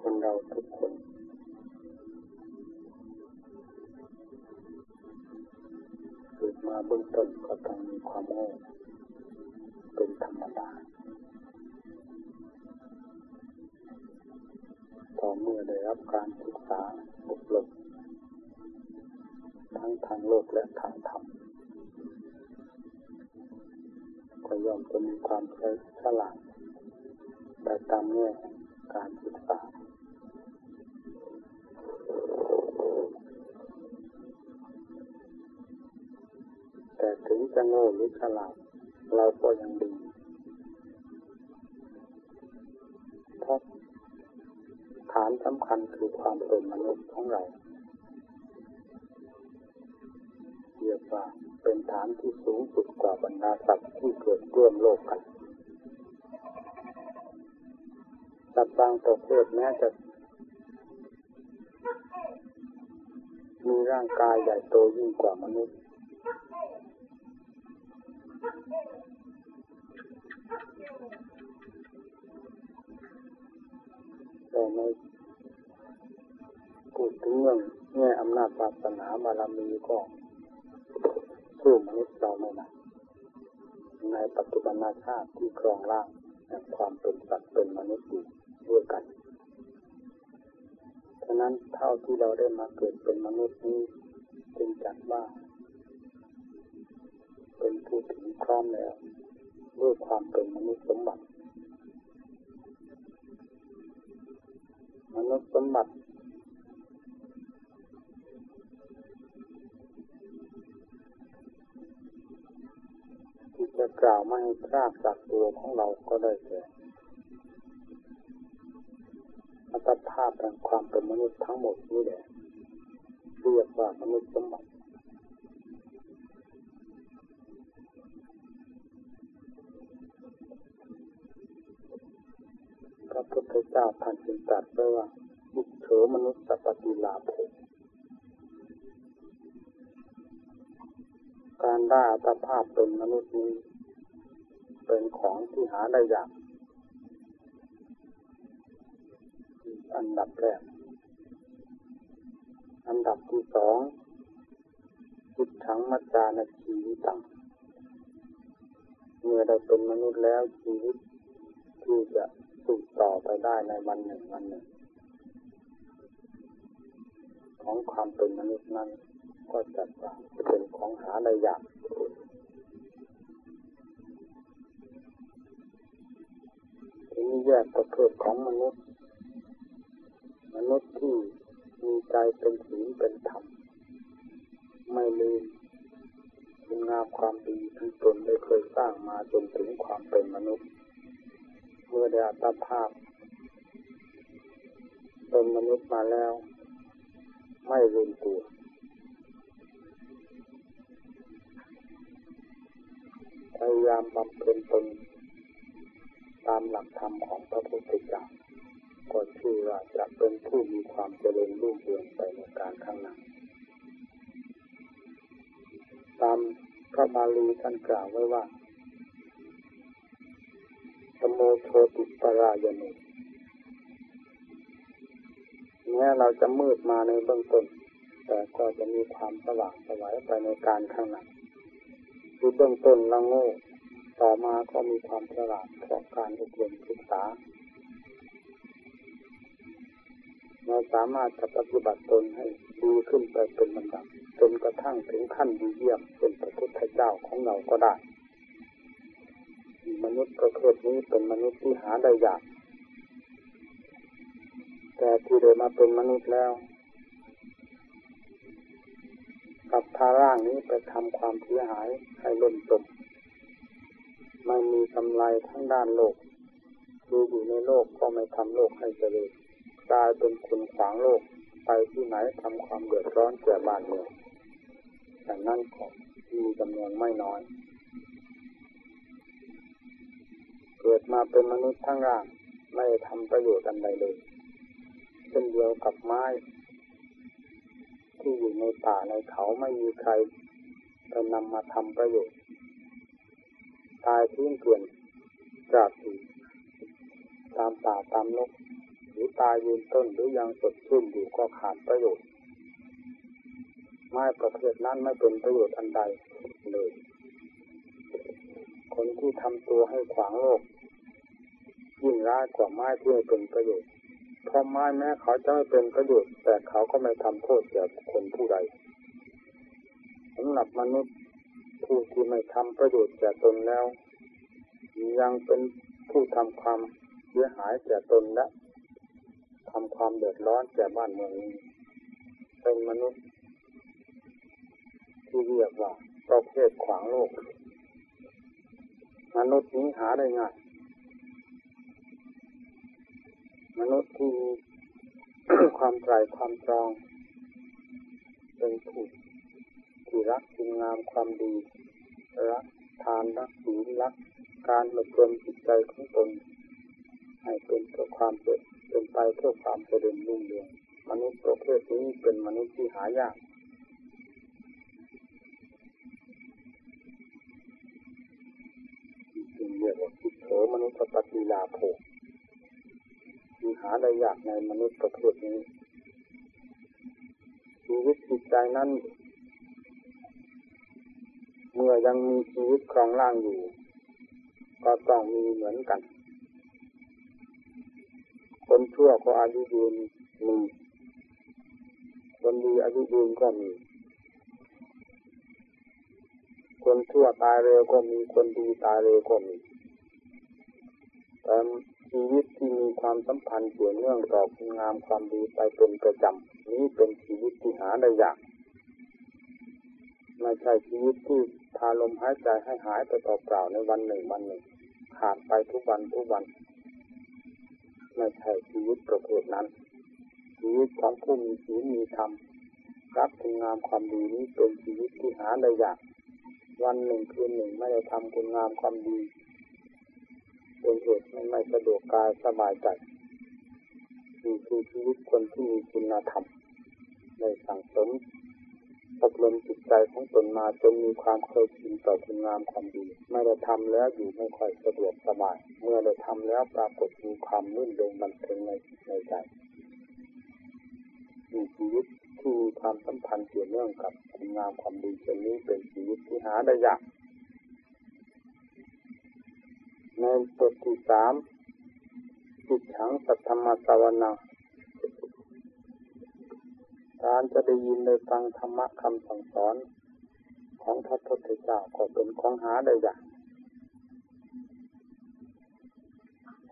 คนเราทุกคน เกิดมาเบื้องต้นก็ต้องมีความโง่เป็นธรรมดาต่อเมื่อได้รับการศึกษาอบรมทั้งทางโลกและทางธรรมก็ย่อมจะมีความฉลาดไปตามแง่การศึกษา ถึงจะโง่หรือฉลาดเราก็ยังดีเพราะฐานสำคัญคือความเป็นมนุษย์ของเราเรียกว่าเป็นฐานที่สูงสุดกว่าบรรดาสัตว์ที่เกิดร่วมโลกกันสัตว์บางประเภทแม้จะมีร่างกายใหญ่โตยิ่งกว่ามนุษย์ แต่ในพูดถึงเรื่องแง่อำนาจศาสนาบารมีก็สู้มนุษย์เราไม่ได้ในปัจจุบันชาติที่ครองร่างแห่งความเป็นสัตว์เป็นมนุษย์อยู่ด้วยกัน ฉะนั้นเท่าที่เราได้มาเกิดเป็นมนุษย์นี้จึงจัดว่า เป็นผู้ถึงพร้อมแล้วด้วยความเป็นมนุษย์สมบัติ มนุษย์สมบัติ ที่จะกล่าวไม่ให้พลาดจากตัวของเราก็ได้แก่อัตภาพแห่งความเป็นมนุษย์ทั้งหมดนี่แหละเรียกว่ามนุษย์สมบัติ พระพุทธเจ้าท่านจึงตรัสไว้ว่าบุเฉมนุษย์ปฏิลาภการได้อัตภาพเป็นมนุษย์นี้ เป็นของที่หาได้ยากอันดับแรก อันดับที่สองจิตถังมัจจานชีวิตังเมื่อได้เป็นมนุษย์แล้วชีวิตที่จะ สืบต่อไปได้ในวันหนึ่งวันหนึ่ง ของความเป็นมนุษย์นั้น ก็จะเป็นของหาได้ยากทีนี้แยกประเภทของมนุษย์ มนุษย์ที่มีใจเป็นศีลเป็นธรรมไม่ลืมคุณงามความดีที่ตนได้เคยสร้างมาจนถึงความเป็นมนุษย์ เมื่อได้อัตภาพเป็นมนุษย์มาแล้ว ไม่ลืมตัว พยายามบำเพ็ญตนตามหลักธรรมของพระพุทธเจ้าก็ชื่อว่าจะเป็นผู้มีความเจริญรุ่งเรืองไปในการข้างหน้าตามพระบาลีท่านกล่าวไว้ว่า สโมโชติปรายโนแม้เราจะมืดมาในเบื้องต้น แต่ก็จะมีความสว่างสวัยไปในการข้างหน้าคือเบื้องต้นเราโง่ต่อมาก็มีความฉลาดเพราะการอบรมศึกษาเราสามารถจะปฏิบัติตนให้ดีขึ้นไปเป็นลำดับจนกระทั่งถึงขั้นดีเยี่ยมเป็นพระพุทธเจ้าของเราก็ได้ มนุษย์ประเภทนี้เป็นมนุษย์ที่หาได้ยาก แต่ที่เดินมาเป็นมนุษย์แล้วกับพาร่างนี้ไปทำความเสียหายให้ล่มจมไม่มีกำไรทั้งด้านโลกดูอยู่ในโลกก็ไม่ทำโลกให้เจริญกลายเป็นคุณขวางโลกไปที่ไหนทำความเดือดร้อนแก่บ้านเมืองแต่นั่นก็มีจำนวนไม่น้อย เกิดมาเป็นมนุษย์ทั้งร่างไม่ทำประโยชน์อันใดเลยเช่นเดียวกับไม้ ที่อยู่ในป่าในเขาไม่มีใครจะนำมาทำประโยชน์ ตายทิ้งเกลื่อนจากอยู่ตามป่าตามนกหรือตายยืนต้นหรือยังสดชื่นอยู่ก็ขาดประโยชน์ ไม้ประเภทนั้นไม่เป็นประโยชน์อันใดเลย คนที่ทำตัวให้ขวางโลกยิ่งร้ายกว่าไม้ที่ไม่เป็นประโยชน์เพราะไม้แม้เขาจะไม่เป็นประโยชน์ แต่เขาก็ไม่ทำโทษแก่คนผู้ใดสำหรับมนุษย์ผู้ที่ไม่ทำประโยชน์แก่ตนแล้ว ยังเป็นผู้ทำความเสียหายแก่ตนและทำความเดือดร้อนแก่บ้านเมืองนี้เป็นมนุษย์ ที่เรียกว่าประเภทขวางโลก มนุษย์นี้หาได้ง่าย มนุษย์ที่มีความใจความจอง เป็นผู้ที่รักคุณงามความดีรักทานรักศีลรักการอบรมจิตใจของตน ให้เป็นเพื่อความเป็นเป็นไปเพื่อความเจริญรุ่งเรืองมนุษย์ประเภทนี้เป็นมนุษย์ที่หายาก เรียกว่าคิดโถมนุษย์ปฏิลาโภมีหาได้ยากในมนุษย์ประเภทนี้ชีวิตจิตใจนั้น เมื่อยังมีชีวิตครองร่างอยู่ ก็ต้องมีเหมือนกัน คนชั่วก็อายุยืนมีคนดีอายุยืนก็มี คนชั่วตายเร็วก็มี คนดีตายเร็วก็มี แต่ชีวิตที่มีความสัมพันธ์เกี่ยวเนื่องต่อคุณงามความดีไปเป็นประจำนี้เป็นชีวิตที่หาได้ยากไม่ใช่ชีวิตที่พาลมหายใจให้หายไปต่อเปล่าในวันหนึ่งวันหนึ่งขาดไปทุกวันทุกวันไม่ใช่ชีวิตประเภทนั้น ชีวิตของผู้มีศีลมีธรรมรับคุณงามความดีนี้เป็นชีวิตที่หาได้ยาก วันหนึ่งคืนหนึ่งไม่ได้ทำคุณงามความดี เป็นไม่สะดวกกายสบายใจนี่คือชีวิตคนที่มีคุณธรรมในสังสมอบรมจิตใจของตนมาจนมีความเคยชินต่อคุณงามความดี ไม่ได้ทำแล้วอยู่ไม่ค่อยสะดวกสบาย เมื่อได้ทำแล้วปรากฏมีความรื่นเริงบันเทิงในในใจมีชีวิตที่มีความสัมพันธ์เกี่ยวเนื่องกับคุณงามความดีเช่นนี้เป็นชีวิตที่หาได้ยาก ในบทที่สามจิตฉังสัทธรรมสวนาการจะได้ยินได้ฟังธรรมะคำสั่งสอนของพระพุทธเจ้าก็เป็นของหาได้ยาก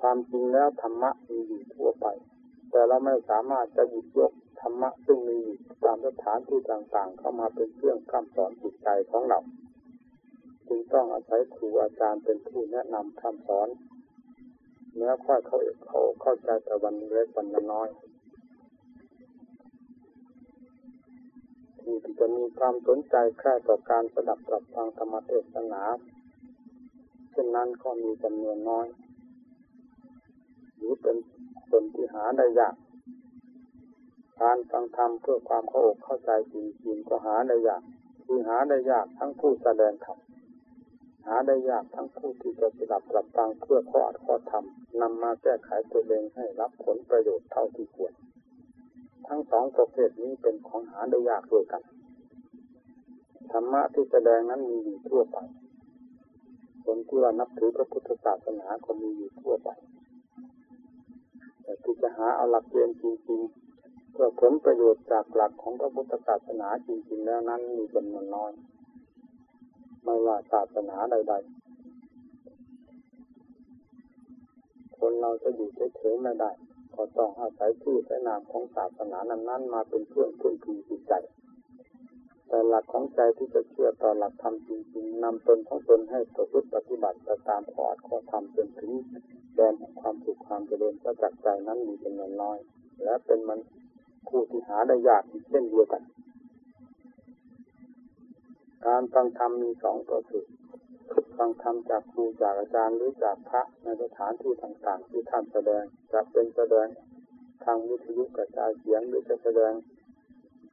ความจริงแล้วธรรมะมีอยู่ทั่วไป แต่เราไม่สามารถจะหยิบยกธรรมะซึ่งมีอยู่ตามสถานที่ต่างๆ เข้ามาเป็นเครื่องคำสอนจิตใจของเรา จึงต้องอาศัยครูอาจารย์เป็นผู้แนะนำคำสอนเนื้อค่อยเขาเอกเขาเข้าใจแต่วันเล็กวันน้อยที่จะมีความสนใจแค่ต่อการสดับปรับฟังธรรมเทศนาเช่นนั้นก็มีจำนวนน้อย หรือเป็นคนที่หาได้ยากการฟังธรรมเพื่อความเข้าอกเข้าใจจริงๆก็หาได้ยาก คือหาได้ยากทั้งผู้แสดงธรรม หาได้ยากทั้งผู้ที่จะสดับปรับฟังเพื่อข้ออัดข้อธรรมนำมาแก้ไขตัวเองให้รับผลประโยชน์เท่าที่ควร ทั้งสองประเภทนี้เป็นของหาได้ยากด้วยกัน ธรรมะที่แสดงนั้นมีอยู่ทั่วไป คนที่ว่านับถือพระพุทธศาสนาก็มีอยู่ทั่วไป แต่ที่จะหาเอาหลักเกณฑ์จริงๆเพื่อผลประโยชน์จากหลักของพระพุทธศาสนาจริงๆแล้วนั้นมีจำนวนน้อย ไม่ว่าศาสนาใดๆ คนเราจะอยู่เฉยๆไม่ได้ก็ต้องอาศัยชื่อและนามของศาสนานั้นๆมาเป็นเครื่องพึ่งพิงจิตใจ แต่หลักของใจที่จะเชื่อต่อหลักธรรมจริงๆนำตนของตนให้ประพฤติปฏิบัติตามขออัดข้อธรรมจนถึงแดนความสุขความเจริญประจักษ์ใจนั้นมีจำนวนน้อย และเป็นมันผู้ที่หาได้ยากอีกเช่นเดียวกัน การฟังธรรมมีสองประเภทฟังธรรมจากครูจากอาจารย์หรือจากพระในสถานที่ต่างๆ ที่ท่านแสดงจะเป็นแสดงทางวิทยุกระจายเสียงหรือจะแสดง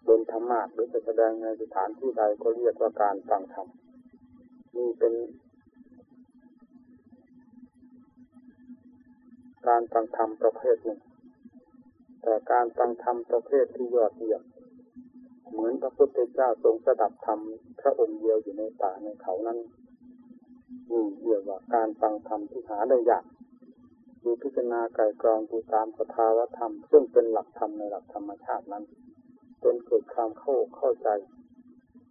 บนธรรมะหรือจะแสดงในสถานที่ใดก็เรียกว่าการฟังธรรมนี่เป็น การฟังธรรมประเภทหนึ่งแต่การฟังธรรมประเภทที่ยอดเยี่ยม เหมือนพระพุทธเจ้าทรงสดับธรรมพระองค์เดียวอยู่ในป่าในเขานั้นนี่เรียกว่าการฟังธรรมที่หาได้ยากดูพิจารณาไก่กรองดูตามสภาวธรรม ซึ่งเป็นหลักธรรมในหลักธรรมชาตินั้นจนเกิดความเข้าเข้าใจ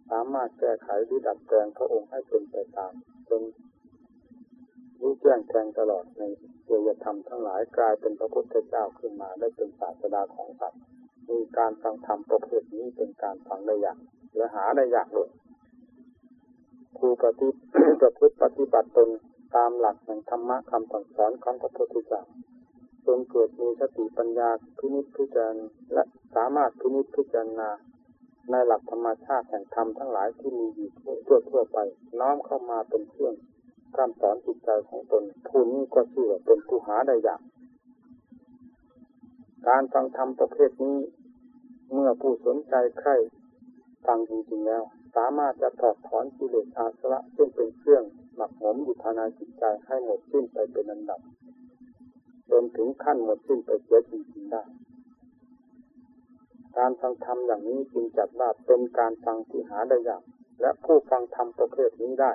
สามารถแก้ไขหรือดัดแปลงพระองค์ให้เป็นไปตามจนรู้แจ้งแทงตลอดในเรียธรรมทั้งหลายกลายเป็นพระพุทธเจ้าขึ้นมาได้เป็นศาสดาของสัตว์ มีการฟังธรรมประเภทนี้เป็นการฟังได้ยากและหาได้ยากเลยครูปฏิประพฤติปฏิบัติตนตามหลักแห่งธรรมะคำสั่งสอนของพระพุทธเจ้าจนเกิดมีสติปัญญาพินิจพิจารณาและสามารถพินิจพิจารณาในหลักธรรมชาติแห่งธรรมทั้งหลายที่มีอยู่ทั่วทั่วไป น้อมเข้ามาเป็นเครื่องกาสอนจิตใจของตนผู้นี้ก็ชื่อว่าเป็นผู้หาได้ยาก การฟังธรรมประเภทนี้ เมื่อผู้สนใจใคร่ฟังจริงๆแล้ว สามารถจะถอดถอนกิเลสอาสวะซึ่งเป็นเครื่องหมักหมมอยู่ภายในจิตใจให้หมดสิ้นไปเป็นอันดับจนถึงขั้นหมดสิ้นไปเสียจริงๆได้ การฟังธรรมอย่างนี้จึงจัดว่าเป็นการฟังที่หาได้ยาก และผู้ฟังธรรมประเภทนี้ได้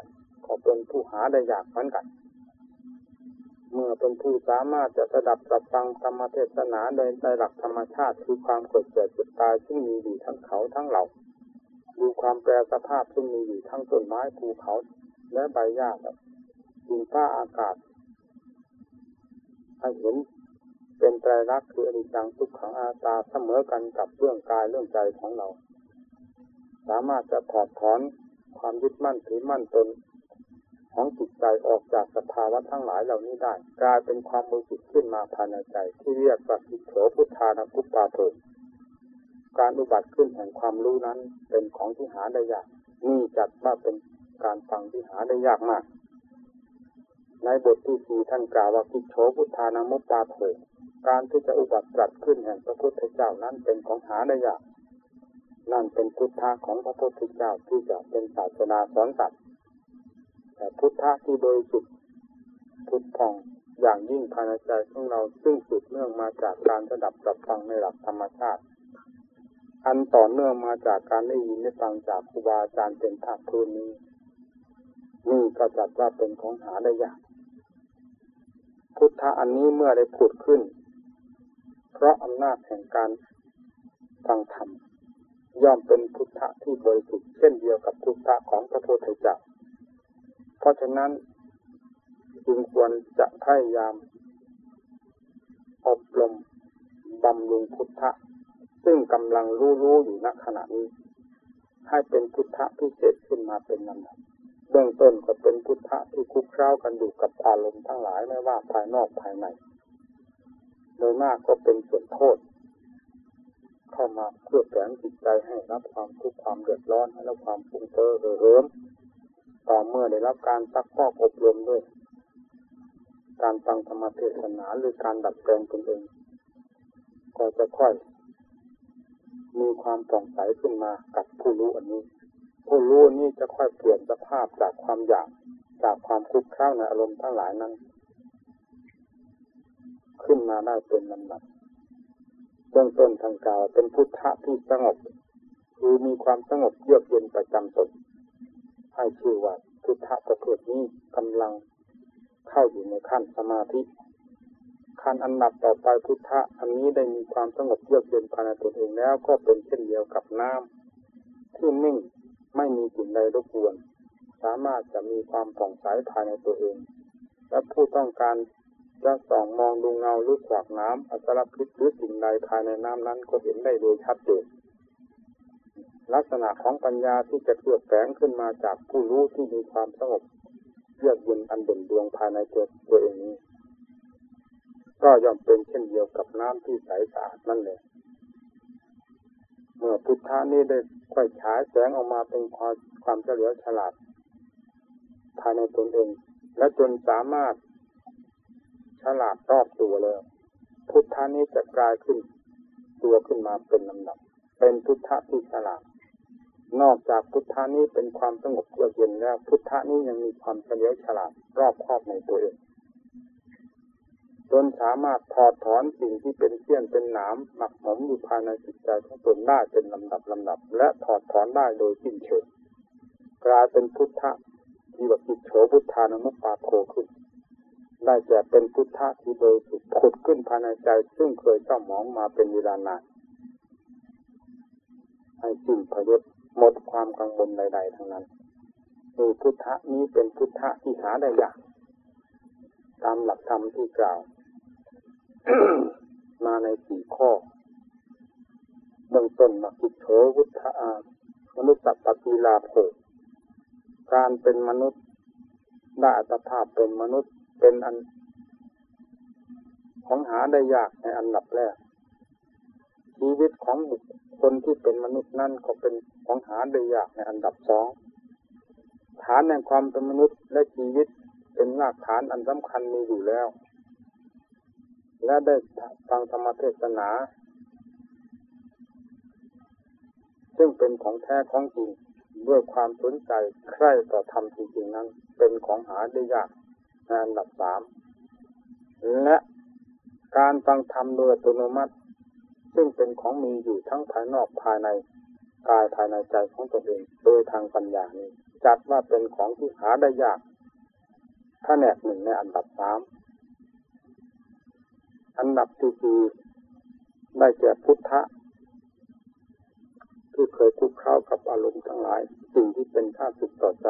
ก็เป็นผู้หาได้ยากเหมือนกัน เมื่อเป็นผู้สามารถจะสดับรับฟังธรรมเทศนาโดยในหลักธรรมชาติคือความเกิดเกิดจุดตายที่มีอยู่ทั้งเขาทั้งเหล่าดูความแปรสภาพที่มีอยู่ทั้งต้นไม้ภูเขาและใบหญ้าดินฟ้าอากาศให้เห็นเป็นไตรลักษณ์คืออนิจจังทุกขังอาตาเสมอกันกับเรื่องกายเรื่องใจของเรา สามารถจะถอดถอนความยึดมั่นถือมั่นตน ของจิตใจออกจากสภาวะทั้งหลายเหล่านี้ได้ กลายเป็นความมือจิตขึ้นมาภายในใจ ที่เรียกว่าสิโฉพุทธานาคุปปาโทการอุบัติขึ้นแห่งความรู้นั้นเป็นของที่หาได้ยากนี่จัดว่าเป็นการฟังที่หาได้ยากมาก ในบทที่สี่ท่านกล่าวว่ากิโฉพุทธานามุปปาโทการที่จะอุบัติจัดขึ้นแห่งพระพุทธเจ้านั้นเป็นของหาได้ยากนั่นเป็นพุทธะของพระพุทธเจ้าที่จะเป็นศาสนาสอนสัตว์ แต่พุทธะที่โดยสุดพุทธองอย่างยิ่งภายในใจของเราซึ่งสืบเนื่องมาจากการระดับรับฟังในหลักธรรมชาติ อันต่อเนื่องมาจากการได้ยินได้ฟังจากครูบาอาจารย์เป็นภาคพื้นนี้นี่ก็จัดว่าเป็นของหาได้ยากพุทธะอันนี้เมื่อได้ผุดขึ้น เพราะอำนาจแห่งการฟังธรรมย่อมเป็นพุทธะที่บริสุทธิ์เช่นเดียวกับพุทธะของพระโพธเจ้า เพราะฉะนั้นจึงควรจะพยายามอบรมบำรุงพุทธะ ซึ่งกำลังรู้รู้อยู่ณขณะนี้ ให้เป็นพุทธะพิเศษขึ้นมาเป็นลำดับเบื้องต้นก็เป็นพุทธะที่คุกคล้ากันอยู่กับอารมณ์ทั้งหลายไม่ว่าภายนอกภายใน โดยมากก็เป็นส่วนโทษ เข้ามาเคลือแฝงจิตใจให้รับความทุกข์ความเดือดร้อนให้รับความฟุ้งเฟ้อเริม ต่อเมื่อได้รับการซักพอกอบรมด้วย การฟังธรรมเทศนาหรือการดัดแปลงตนเอง ก็จะค่อย มีความต่องใสขึ้นมากับผู้รู้อันนี้ ผู้รู้นี้จะค่อยเปลี่ยนสภาพจากความอยากจากความคุกคล้าในอารมณ์ทั้งหลายนั้น ขึ้นมาได้เป็นลำดับเบื้องต้นทางกาวเป็นพุทธะที่สงบ คือมีความสงบเยือกเย็นประจำตน ให้ชื่อว่าพุทธะประเภทนี้กำลังเข้าอยู่ในขั้นสมาธิขั้นอันดับต่อไปพุทธะอันนี้ได้มีความสงบเยือกเย็นภายในตนเองแล้วก็เป็นเช่นเดียวกับน้ำที่นิ่งไม่มีสิ่งใดรบกวน สามารถจะมีความผ่องใสภายในตัวเอง และผู้ต้องการจะส่องมองดูเงาหรือขวากน้ำอัตรพิษหรือสิ่งใดภายในน้ำนั้นก็เห็นได้โดยชัดเจน ลักษณะของปัญญาที่จะเกิดแฝงขึ้นมาจากผู้รู้ที่มีความสงบเยือกเย็นอันเด่นดวงภายในตัวตัวเองนี้ ก็ย่อมเป็นเช่นเดียวกับน้ำที่ใสสะอาดนั่นเลยเมื่อพุทธานี้ได้ค่อยฉายแสงออกมาเป็นความความเฉลียวฉลาด ภายในตนเอง และจนสามารถฉลาดรอบตัวเลยพุทธานี้จะกลายขึ้น ตัวขึ้นมาเป็นลำดับ เป็นพุทธะที่ฉลาด นอกจากพุทธานี้เป็นความสงบเยือกเย็นแล้ว พุทธานี้ยังมีความเฉลียวฉลาดรอบครอบในตัวเองจนสามารถถอดถอนสิ่งที่เป็นเสี้ยนเป็นหนามหมักหมมอยู่ภายในจิตใจของตนได้เป็นลำดับลำดับ และถอดถอนได้โดยสิ้นเชิงกลายเป็นพุทธะที่ว่าจิตโฉพุทธานุปาโคขึ้นได้แก่เป็นพุทธะที่โดยสุดผุดขึ้นภายในใจ ซึ่งเคยเจ้าหมองมาเป็นเวลานานให้สิ้นพยศ หมดความกังวลใด ๆ ทั้งนั้นมีพุทธะนี้เป็นพุทธะที่หาได้ยากตามหลักธรรมที่กล่าว มาในสี่ข้อเบื้องต้นมาคิดโฉวุฒอามนุษย์สัพพีลาโภการเป็นมนุษย์ได้อัตภาพเป็นมนุษย์เป็นอัน ของหาได้ยากในอันดับแรกชีวิตของบุค คลที่เป็นมนุษย์นั่นก็เป็นของหาได้ยากในอันดับสองฐานแห่งความเป็นมนุษย์และชีวิตเป็นรากฐานอันสำคัญมีอยู่แล้ว และได้ฟังธรรมเทศนา ซึ่งเป็นของแท้ของจริงด้วยความสนใจใคร่ต่อธรรมจริงๆนั้น เป็นของหาได้ยากในอันดับสามและการฟังธรรมโดยอัตโนมัติ ซึ่งเป็นของมีอยู่ทั้งภายนอกภายในกายภายในใจของตนเองโดยทางปัญญานี้ จัดว่าเป็นของที่หาได้ยากถ้าแนกหนึ่งในอันดับสามอันดับที่สี่ได้แก่พุทธะที่เคยคุกเข้ากับอารมณ์ทั้งหลาย สิ่งที่เป็นข้าศึกต่อใจ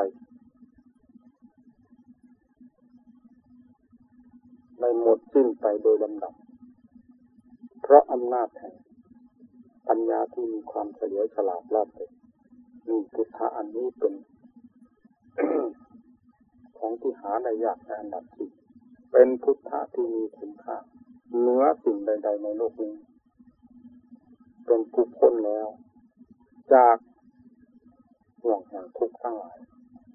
ได้หมดสิ้นไปโดยลำดับ ราะอำนาจแห่งปัญญาที่มีความเฉลียวฉลาดรอบเลยมีพุทธะอันนี้เป็นของที่หาได้ยากในอันดับที่เป็นพุทธะที่มีคุณค่าเหนือสิ่งใด ๆ ในโลกนี้ เป็นผู้พ้นแล้ว จากห่วงแห่งทุกข์ทั้งหลาย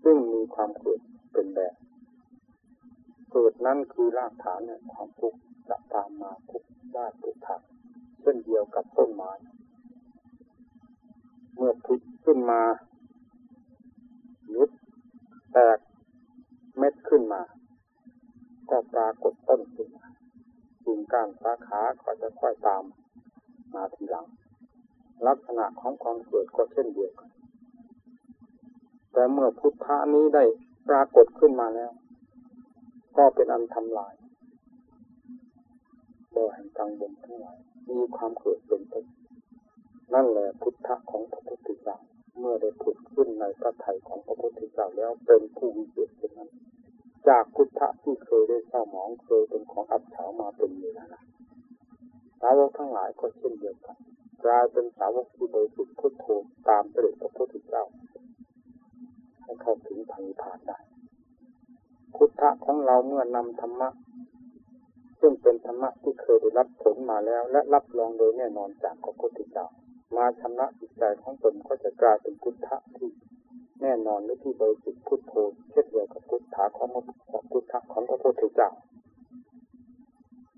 ซึ่งมีความเกิดเป็นแบบเกิดนั้นคือรากฐานแห่งความทุกข์จะตามมาทุก ได้ทุกทางเช่นเดียวกับต้นไม้ เมื่อพลิกขึ้นมายุดแตกเม็ดขึ้นมา ก็ปรากฏต้นขึ้นมากิ่งก้านสาขาก็จะค่อยตามมาทีหลัง ลักษณะของความเกิดก็เช่นเดียวกัน แต่เมื่อพุทธานี้ได้ปรากฏขึ้นมาแล้ว ก็เป็นอันทำลาย โดยแห่งกังวลทั้งหลายมีความเกิดเป็นต้นนั่นแหละพุทธะของพระพุทธเจ้าเมื่อได้ผุดขึ้นในพระไถ่ของพระพุทธเจ้าแล้วเป็นผู้วิเศษเช่นนั้น จากพุทธะที่เคยได้เศร้าหมองเคยเป็นของอับเฉามาเป็นเวลานสาวกทั้งหลายก็เช่นเดียวกันกลายเป็นสาวกที่บริสุทธิ์พุทโธตามเสด็จพระพุทธเจ้าให้เข้าถึงพังผ่านได้ พุทธะของเราเมื่อนำธรรมะ ซึ่งเป็นธรรมะที่เคยได้รับผลมาแล้ว และรับรองโดยแน่นอนจากพระพุทธเจ้ามาชำระจิตใจของตนก็จะกลายเป็นพุทธะที่แน่นอนหรือที่บริสุทธิ์พุทโธเช่นเดียวกับพุทธะของพุทธะของพระพุทธเจ้า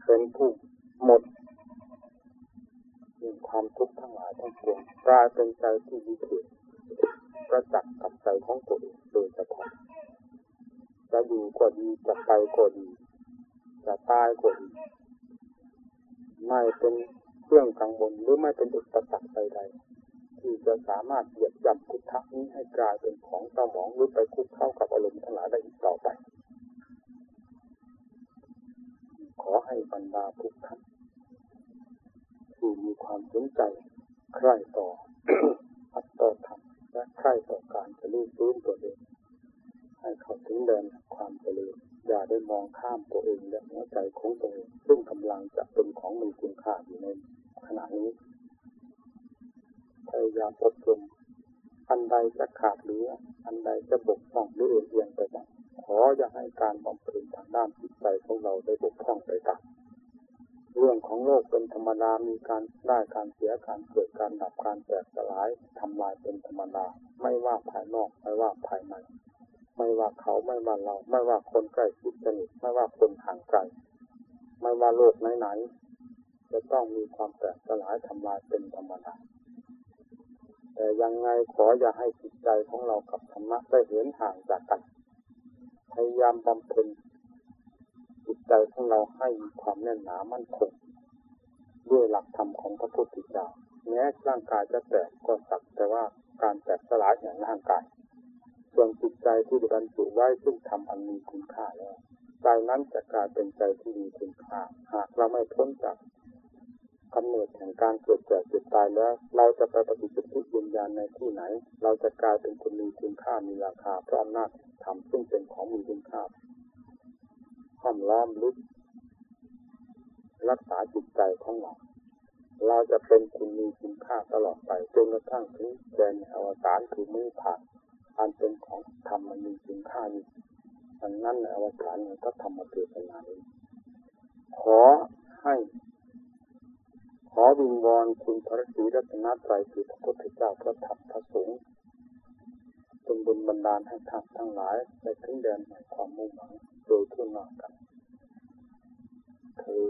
เป็นผู้หมดมีความทุกข์ทั้งหลายทั้งปวงกลายเป็นใจที่วิเศษประจักษ์กับใจของตัวเองโดยเฉพาะจะอยู่ก็ดีจะไปก็ดี จะตายก็ดีไม่เป็นเครื่องกังวลหรือไม่เป็นอุปสรรคใดๆที่จะสามารถเหยียบย่ำพุทธะนี้ให้กลายเป็นของเต้าหมองหรือไปคุกเข้ากับอารมณ์ทั้งหลายได้อีกต่อไป ขอให้บรรดาทุกท่านที่มีความสนใจใคร่ต่อ ใจของตัวซึ่งกำลังจะเป็นของมีคุณค่าอยู่ในขณะนี้พยายามอบรมอันใดจะขาดเหลือ อันใดจะบกพร่องหรือเอียงไปบ้างขออย่าให้การบำเพ็ญทางด้านจิตใจของเราได้บกพร่องไปตามเรื่องของโลกเป็นธรรมดา มีการได้การเสียการเกิดการดับการแตกสลายทำลายเป็นธรรมดา ไม่ว่าภายนอก ไม่ว่าภายใน ไม่ว่าเขาไม่ว่าเรา ไม่ว่าคนใกล้ชิด ว่าโลกไหนๆจะต้องมีความแตกสลายทำลายเป็นธรรมดาแต่ยังไงขออย่าให้จิตใจของเรากับธรรมะได้เห็นห่างจากกัน พยายามบำเพ็ญจิตใจของเราให้มีความแน่นหนามั่นคงด้วยหลักธรรมของพระพุทธเจ้าแม้ร่างกายจะแตกก็สักแต่ว่าการแตกสลายแห่งร่างกาย ส่วนจิตใจที่ได้บรรจุไว้ซึ่งทำอันมีคุณค่าแล้ว ใจนั้นจะกลายเป็นใจที่มีคุณค่าหากเราไม่พ้นจากกำเนิดแห่งการเกิดแก่เจ็บตายแล้ว เราจะไปปฏิบัติวิญญาณในที่ไหน เราจะกลายเป็นคนมีคุณค่ามีราคาเพราะอำนาจธรรมซึ่งเป็นของมีคุณค่าห้อมล้อมลึกรักษาจิตใจของเราเราจะเป็นคุณมีคุณค่าตลอดไปจนกระทั่งถึงแกนอวสานคือมือผ่านอันเป็นของธรรมามีคุณค่านี้ ดังนั้นในอวสานพระธรรมเทศนานี้ขอให้ ขอวิงวอนคุณพระศรีรัตนตรัยคือพระพุทธเจ้าพระธรรมพระสงฆ์จงบุญบันดาลให้ท่านทั้งหลายได้ถึงเดนในความมุ่งหวังโดยทั่วหน้ากันคือ